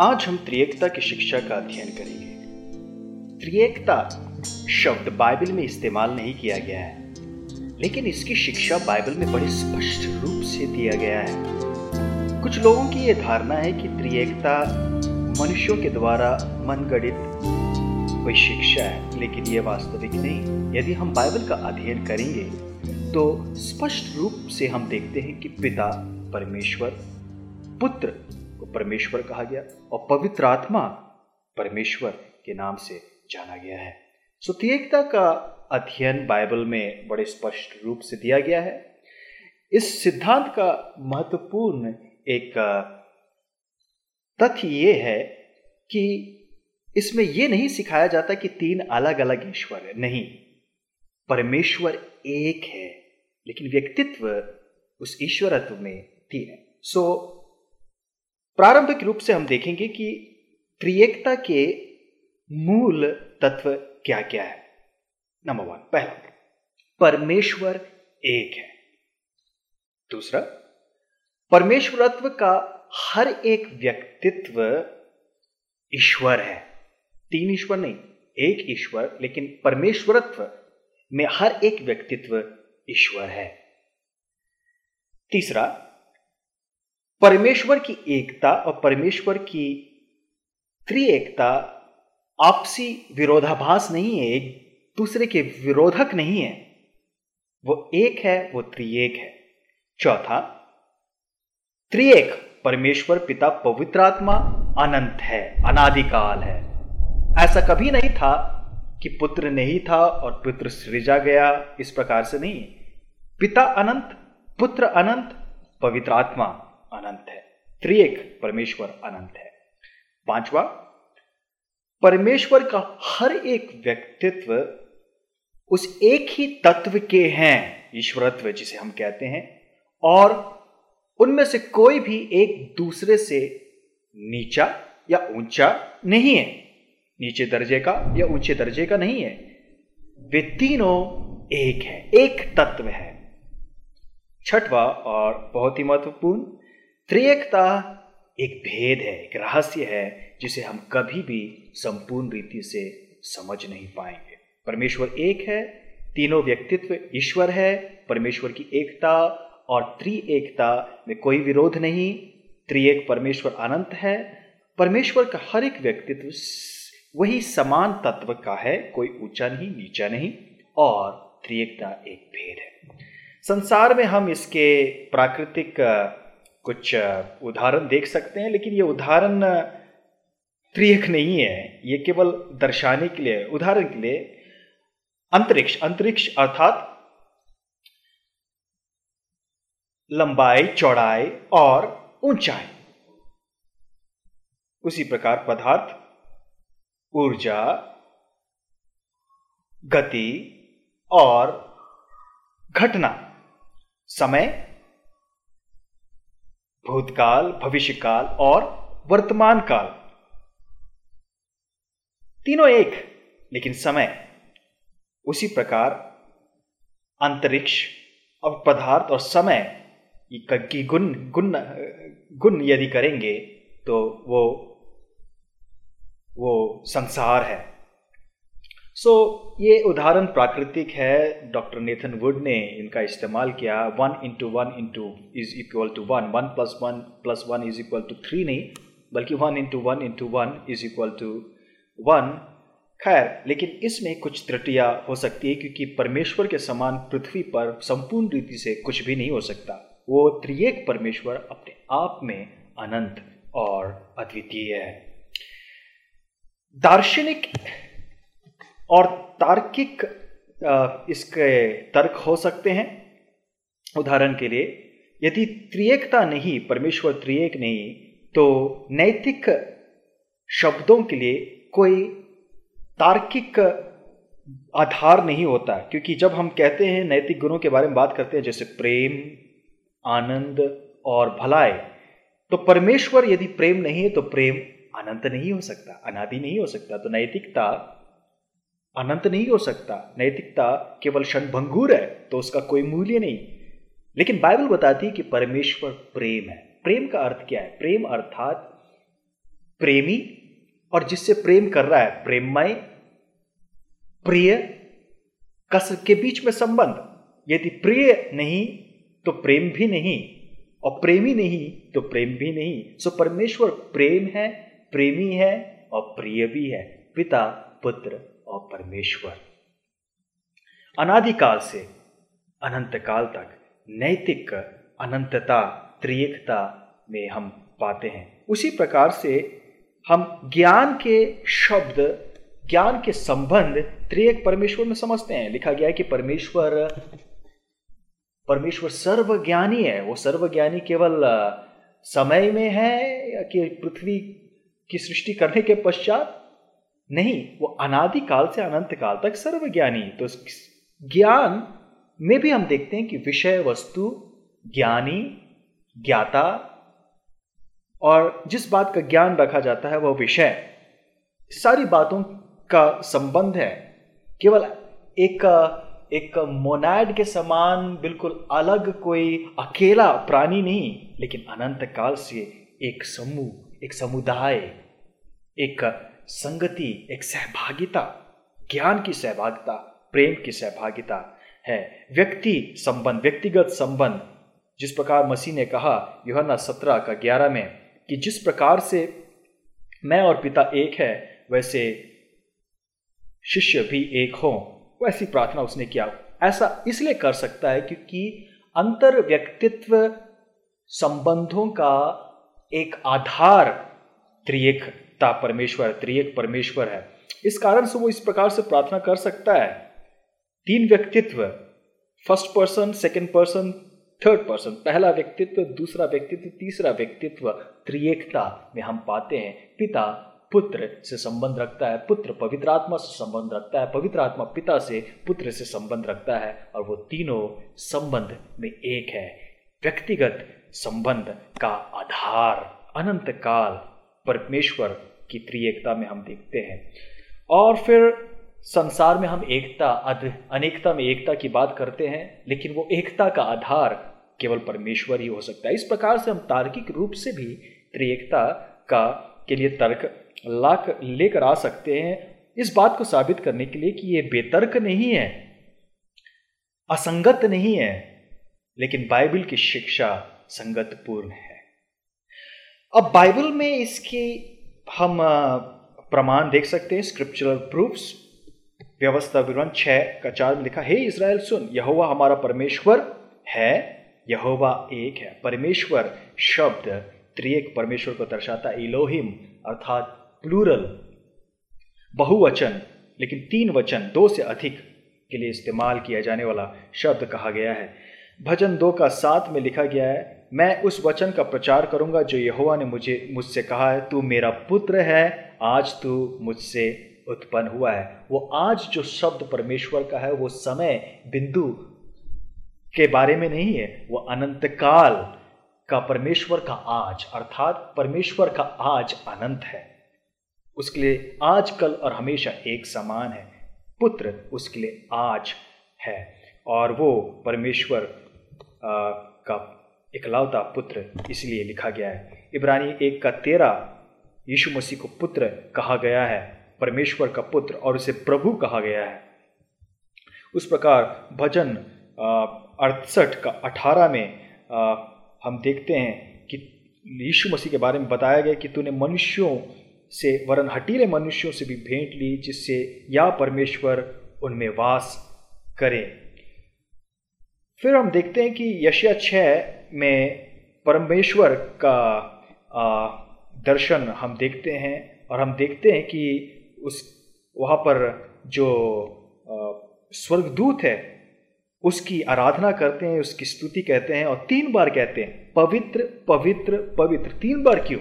आज हम त्रिएकता की शिक्षा का अध्ययन करेंगे। त्रिएकता शब्द बाइबल में इस्तेमाल नहीं किया गया है, लेकिन इसकी शिक्षा बाइबल में बड़े स्पष्ट रूप से दिया गया है। कुछ लोगों की यह धारणा है कि त्रिएकता मनुष्यों के द्वारा मनगढ़ित कोई शिक्षा है, लेकिन यह वास्तविक नहीं। यदि हम बाइबल का अध्ययन करेंगे तो स्पष्ट रूप से हम देखते हैं कि पिता परमेश्वर, पुत्र परमेश्वर कहा गया और पवित्र आत्मा परमेश्वर के नाम से जाना गया है। सो त्रिएकता का अध्ययन बाइबल में बड़े स्पष्ट रूप से दिया गया है। इस सिद्धांत का महत्वपूर्ण एक तथ्य ये है कि इसमें यह नहीं सिखाया जाता कि तीन अलग अलग ईश्वर है। नहीं, परमेश्वर एक है, लेकिन व्यक्तित्व उस ईश्वरत्व में तीन है। सो प्रारंभिक रूप से हम देखेंगे कि त्रिएकता के मूल तत्व क्या क्या है। नंबर वन पहला परमेश्वर एक है। दूसरा, परमेश्वरत्व का हर एक व्यक्तित्व ईश्वर है। तीन ईश्वर नहीं, एक ईश्वर, लेकिन परमेश्वरत्व में हर एक व्यक्तित्व ईश्वर है। तीसरा परमेश्वर की एकता और परमेश्वर की त्रिएकता आपसी विरोधाभास नहीं है, एक दूसरे के विरोधक नहीं है। वो एक है, वो त्रिएक है। चौथा, त्रिएक परमेश्वर पिता पवित्र आत्मा, अनंत है, अनादिकाल है। ऐसा कभी नहीं था कि पुत्र नहीं था और पुत्र सृजा गया, इस प्रकार से नहीं। पिता अनंत, पुत्र अनंत, पवित्र आत्मा। अनंत है। त्रिएक परमेश्वर अनंत है। पांचवा, परमेश्वर का हर एक व्यक्तित्व उस एक ही तत्व के हैं, ईश्वरत्व जिसे हम कहते हैं, और उनमें से कोई भी एक दूसरे से नीचा या ऊँचा नहीं है। नीचे दर्जे का या ऊँचे दर्जे का नहीं है। वे तीनों एक है, एक तत्व है। छठवा और बहुत ही महत्वपूर्ण त्रिएकता एक भेद है, एक रहस्य है, जिसे हम कभी भी संपूर्ण रीति से समझ नहीं पाएँगे। परमेश्वर एक है, तीनों व्यक्तित्व ईश्वर है, परमेश्वर की एकता और त्रिएकता में कोई विरोध नहीं। त्रिएक परमेश्वर अनंत है, परमेश्वर का हर एक व्यक्तित्व वही समान तत्व का है, कोई ऊँचा नहीं, नीचा नहीं, और त्रिएकता एक भेद है। संसार में हम इसके प्राकृतिक कुछ उदाहरण देख सकते हैं, लेकिन ये उदाहरण त्रियक नहीं है। ये केवल दर्शाने के लिए, उदाहरण के लिए, अंतरिक्ष अंतरिक्ष अर्थात लंबाई, चौड़ाई और ऊंचाई। उसी प्रकार पदार्थ, ऊर्जा, गति और घटना। समय भूतकाल, भविष्यकाल और वर्तमान काल तीनों एक, लेकिन समय उसी प्रकार, अंतरिक्ष और पदार्थ और समय की गुण गुण गुण यदि करेंगे तो वो वो संसार है। सो so, ये उदाहरण प्राकृतिक है। डॉक्टर नेथन वुड ने इनका इस्तेमाल किया। One into one into is equal to one one plus one plus one is equal to three नहीं बल्कि one into one into one is equal to one खैर लेकिन इसमें कुछ त्रुटियाँ हो सकती है क्योंकि परमेश्वर के समान पृथ्वी पर संपूर्ण रीति से कुछ भी नहीं हो सकता। वो त्रिएक परमेश्वर अपने आप में अनंत और अद्वितीय है। दार्शनिक और तार्किक इसके तर्क हो सकते हैं। उदाहरण के लिए, यदि त्रिएकता नहीं, परमेश्वर त्रिएक नहीं तो नैतिक शब्दों के लिए कोई तार्किक आधार नहीं होता। क्योंकि जब हम कहते हैं नैतिक गुणों के बारे में बात करते हैं, जैसे प्रेम, आनंद और भलाई तो परमेश्वर यदि प्रेम नहीं है तो प्रेम अनंत नहीं हो सकता, अनादि नहीं हो सकता। तो नैतिकता अनंत नहीं हो सकता। नैतिकता केवल क्षणभंगुर है तो उसका कोई मूल्य नहीं। लेकिन बाइबल बताती है कि परमेश्वर प्रेम है। प्रेम का अर्थ क्या है? प्रेम अर्थात प्रेमी, और जिससे प्रेम कर रहा है, प्रेममय, प्रिय कस के बीच में संबंध। यदि प्रिय नहीं तो प्रेम भी नहीं, और प्रेमी नहीं तो प्रेम भी नहीं। सो परमेश्वर प्रेम है, प्रेमी है, और प्रिय भी है। पिता, पुत्र और परमेश्वर। अनादिकाल से अनंत काल तक नैतिक अनंतता त्रियकता में हम पाते हैं। उसी प्रकार से हम ज्ञान के शब्द, ज्ञान के संबंध त्रियक परमेश्वर में समझते हैं। लिखा गया है कि परमेश्वर परमेश्वर सर्वज्ञानी है। वो सर्वज्ञानी केवल समय में है कि पृथ्वी की सृष्टि करने के पश्चात नहीं, वो अनादि काल से अनंत काल तक सर्वज्ञानी तो ज्ञान में भी हम देखते हैं कि विषय, वस्तु, ज्ञानी, ज्ञाता, और जिस बात का ज्ञान रखा जाता है, वह विषय। सारी बातों का संबंध है। केवल एक एक मोनाड के समान बिल्कुल अलग कोई अकेला प्राणी नहीं, लेकिन अनंत काल से एक समूह, एक समुदाय, एक संगति एक सहभागिता, ज्ञान की सहभागिता, प्रेम की सहभागिता है। व्यक्ति संबंध, व्यक्तिगत संबंध। जिस प्रकार मसीह ने कहा योहना सत्रह का ग्यारह में, कि जिस प्रकार से मैं और पिता एक है, वैसे शिष्य भी एक हो, वैसी प्रार्थना उसने किया। ऐसा इसलिए कर सकता है क्योंकि अंतर व्यक्तित्व संबंधों का एक आधार त्रिएकता परमेश्वर, त्रिएक परमेश्वर है। इस कारण से वो इस प्रकार से प्रार्थना कर सकता है। तीन व्यक्तित्व first person second person third person पहला व्यक्तित्व, दूसरा व्यक्तित्व, तीसरा व्यक्तित्व, त्रिएकता में हम पाते हैं। पिता, पुत्र से संबंध रखता है। पुत्र पवित्र आत्मा से संबंध रखता है। पवित्र आत्मा पिता से पुत्र से संबंध रखता है। और वो तीनों संबंध में एक है। व्यक्तिगत संबंध का आधार अनंत काल परमेश्वर की त्रिएकता में हम देखते हैं। और फिर संसार में हम एकता अनेकता में एकता की बात करते हैं, लेकिन वो एकता का आधार केवल परमेश्वर ही हो सकता है। इस प्रकार से हम तार्किक रूप से भी त्रिएकता का, के लिए तर्क लाख लेकर आ सकते हैं। इस बात को साबित करने के लिए कि ये बेतर्क नहीं है, असंगत नहीं है, लेकिन बाइबल की शिक्षा संगतपूर्ण है। अब बाइबल में इसकी हम प्रमाण देख सकते हैं स्क्रिप्चरल प्रूफ्स व्यवस्था विवरण छह का चार में लिखा, हे इसराइल, सुन, यहोवा हमारा परमेश्वर है, यहोवा एक है। परमेश्वर शब्द त्रिएक परमेश्वर को दर्शाता इलोहिम, अर्थात प्लूरल बहुवचन, लेकिन तीन वचन, दो से अधिक के लिए इस्तेमाल किया जाने वाला शब्द कहा गया है। भजन दो का सात में लिखा गया है, मैं उस वचन का प्रचार करूँगा जो यहोवा ने मुझे, मुझसे कहा है। तू मेरा पुत्र है, आज तू मुझसे उत्पन्न हुआ है। वो आज जो शब्द परमेश्वर का है, वो समय, बिंदु के बारे में नहीं है, वो अनंत काल का परमेश्वर का आज, अर्थात परमेश्वर का आज अनंत है। उसके लिए आज, कल और हमेशा एक समान है। पुत्र उसके लिए आज है और वो परमेश्वर का इकलौता पुत्र इसलिए लिखा गया है। इब्रानी एक का तेरा यीशु मसीह को पुत्र कहा गया है परमेश्वर का पुत्र और उसे प्रभु कहा गया है। उस प्रकार भजन अड़सठ का अठारह में आ, हम देखते हैं कि यीशु मसीह के बारे में बताया गया कि तूने मनुष्यों से वरन हटीले मनुष्यों से भी भेंट ली जिससे या परमेश्वर उनमें वास करे। फिर हम देखते हैं कि यशिया छ में परमेश्वर का दर्शन हम देखते हैं और हम देखते हैं कि उस, वहाँ पर जो स्वर्गदूत है, उसकी आराधना करते हैं, उसकी स्तुति कहते हैं और तीन बार कहते हैं, पवित्र पवित्र पवित्र। तीन बार क्यों?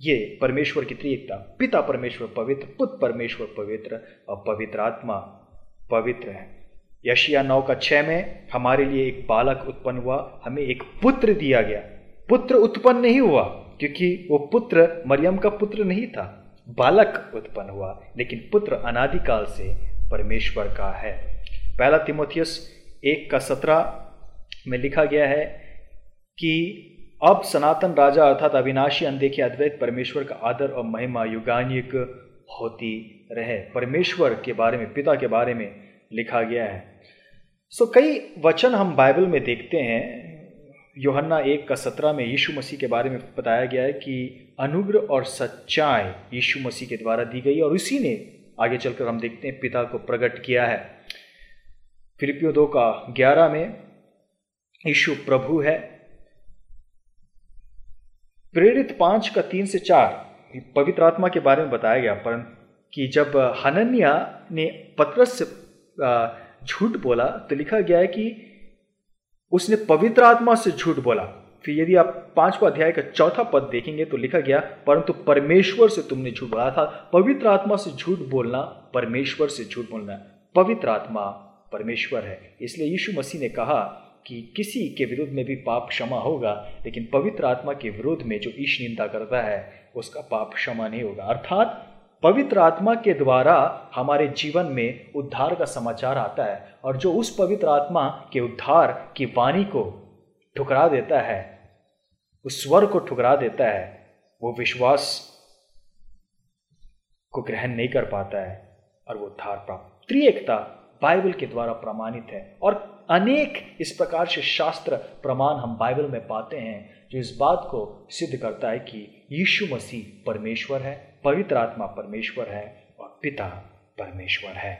ये परमेश्वर की त्रिएकता। पिता परमेश्वर पवित्र, पुत्र परमेश्वर पवित्र और पवित्र आत्मा पवित्र है। यशिया नौ का छह में हमारे लिए एक बालक उत्पन्न हुआ, हमें एक पुत्र दिया गया। पुत्र उत्पन्न नहीं हुआ, क्योंकि वो पुत्र मरियम का पुत्र नहीं था। बालक उत्पन्न हुआ, लेकिन पुत्र अनादिकाल से परमेश्वर का है। पहला तिमोथियस एक का सत्रह में लिखा गया है कि अब सनातन राजा अर्थात अविनाशी अनदेखे अद्वैत परमेश्वर का आदर और महिमा युगानिक होती रहे। परमेश्वर के बारे में, पिता के बारे में लिखा गया है। सो कई वचन हम बाइबल में देखते हैं। योहन्ना एक का सत्रह में यीशु मसीह के बारे में बताया गया है कि अनुग्रह और सच्चाई यीशु मसीह के द्वारा दी गई और उसी ने आगे चलकर हम देखते हैं पिता को प्रकट किया है। फिलिपियो दो का ग्यारह में यीशु प्रभु है। प्रेरित पाँच का तीन से चार, पवित्र आत्मा के बारे में बताया गया, पर कि जब हनन्या ने पत्रस से झूठ बोला तो लिखा गया है कि उसने पवित्र आत्मा से झूठ बोला। फिर यदि आप पांचवा अध्याय का चौथा पद देखेंगे तो लिखा गया, परंतु परमेश्वर से तुमने झूठ बोला था। पवित्र आत्मा से झूठ बोलना, परमेश्वर से झूठ बोलना। पवित्र आत्मा परमेश्वर है। इसलिए यीशु मसीह ने कहा कि किसी के विरुद्ध में भी पाप क्षमा होगा, लेकिन पवित्र आत्मा के विरुद्ध में जो ईश निंदा करता है, उसका पाप क्षमा नहीं होगा। अर्थात पवित्र आत्मा के द्वारा हमारे जीवन में उद्धार का समाचार आता है और जो उस पवित्र आत्मा के उद्धार की वाणी को ठुकरा देता है, उस स्वर को ठुकरा देता है, वो विश्वास को ग्रहण नहीं कर पाता है और वो उद्धार प्राप्त। त्रिएकता बाइबल के द्वारा प्रमाणित है और अनेक इस प्रकार से शास्त्र प्रमाण हम बाइबल में पाते हैं जो इस बात को सिद्ध करता है कि यीशु मसीह परमेश्वर है। पवित्र आत्मा परमेश्वर है और पिता परमेश्वर है।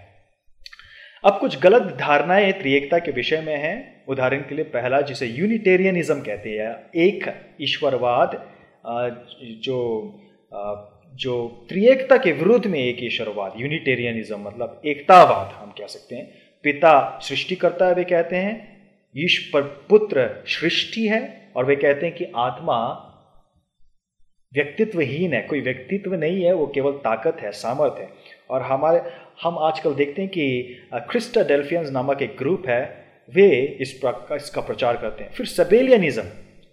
अब कुछ गलत धारणाएँ त्रिएकता के विषय में हैं। उदाहरण के लिए पहला, जिसे यूनिटेरियनिज्म कहते हैं, एक ईश्वरवाद जो जो त्रिएकता के विरुद्ध में एक ईश्वरवाद यूनिटेरियनिज्म मतलब एकतावाद हम कह सकते हैं। पिता सृष्टि करता है वे कहते हैं, ईश्वर पुत्र सृष्टि है, और वे कहते हैं कि आत्मा व्यक्तित्वहीन है, कोई व्यक्तित्व नहीं है, वो केवल ताकत है सामर्थ्य है। और हमारे, हम आजकल देखते हैं कि क्रिस्टा डेल्फियंस नामक एक ग्रुप है, वे इस प्रकार इसका प्रचार करते हैं। फिर सबेलियनिज्म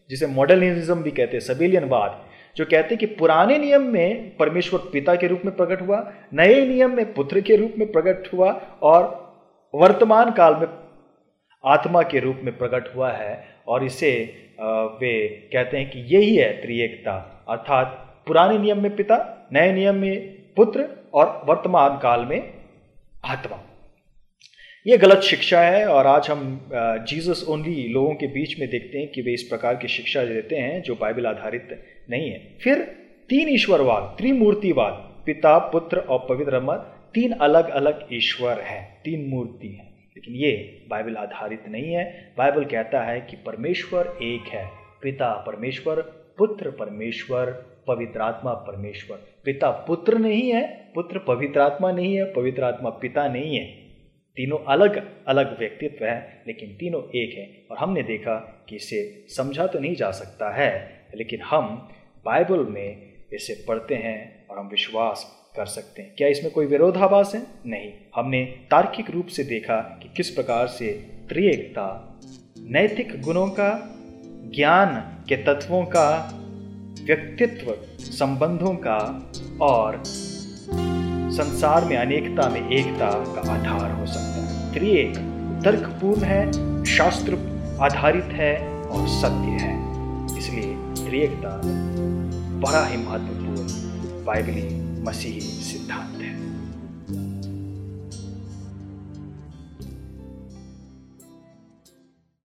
जिसे मॉडर्निज्म भी कहते हैं सबेलियनवाद जो कहते हैं कि पुराने नियम में परमेश्वर पिता के रूप में प्रकट हुआ, नए नियम में पुत्र के रूप में प्रकट हुआ, और वर्तमान काल में आत्मा के रूप में प्रकट हुआ है, और इसे वे कहते हैं कि यही है त्रिएकता। अर्थात पुराने नियम में पिता, नए नियम में पुत्र और वर्तमान काल में आत्मा। ये गलत शिक्षा है और आज हम जीसस ओनली लोगों के बीच में देखते हैं कि वे इस प्रकार की शिक्षा देते हैं जो बाइबल आधारित नहीं है। फिर तीन ईश्वरवाद, त्रिमूर्तिवाद, पिता, पुत्र और पवित्र मत, तीन अलग अलग ईश्वर हैं, तीन मूर्ति हैं। लेकिन ये बाइबल आधारित नहीं है। बाइबल कहता है कि परमेश्वर एक है। पिता परमेश्वर, पुत्र परमेश्वर, पवित्र आत्मा परमेश्वर। पिता पुत्र नहीं है, पुत्र पवित्र आत्मा नहीं है, पवित्र आत्मा पिता नहीं है। तीनों अलग अलग व्यक्तित्व है, लेकिन तीनों एक है। और हमने देखा कि इसे समझा तो नहीं जा सकता है, लेकिन हम बाइबल में इसे पढ़ते हैं और हम विश्वास कर सकते हैं। क्या इसमें कोई विरोधाभास है? नहीं। हमने तार्किक रूप से देखा कि किस प्रकार से त्रिएकता नैतिक गुणों का, ज्ञान के तत्वों का, व्यक्तित्व संबंधों का और संसार में अनेकता में एकता का आधार हो सकता है। त्रिएक तर्कपूर्ण है, शास्त्र आधारित है और सत्य है। इसलिए त्रिएकता बड़ा ही महत्वपूर्ण बाइबली मसीही सिद्धांत है